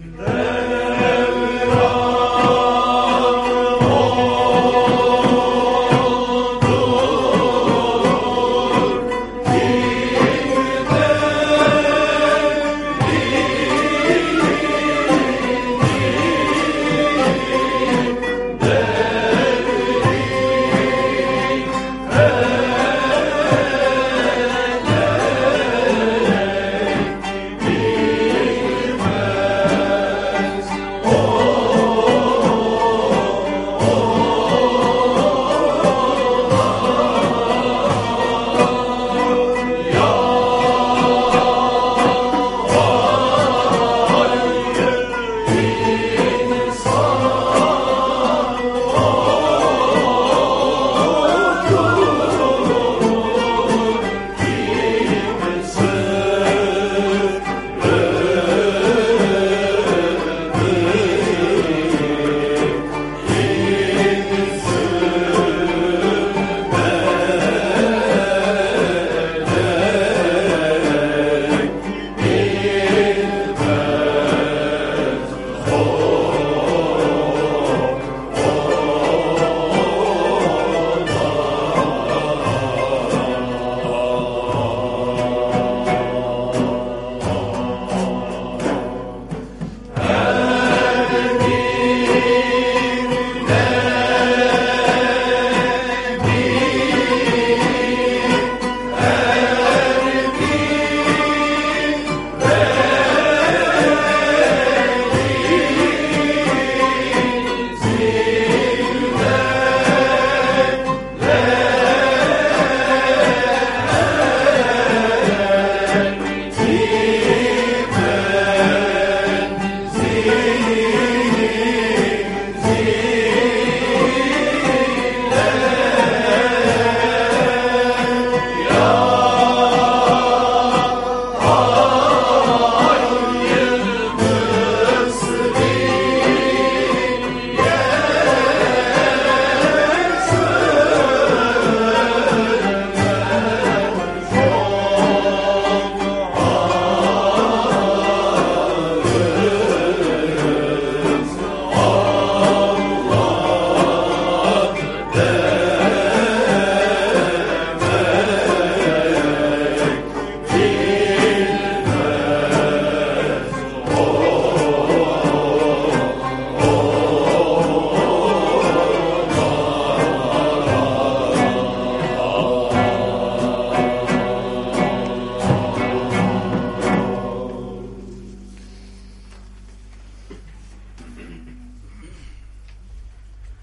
The Yeah.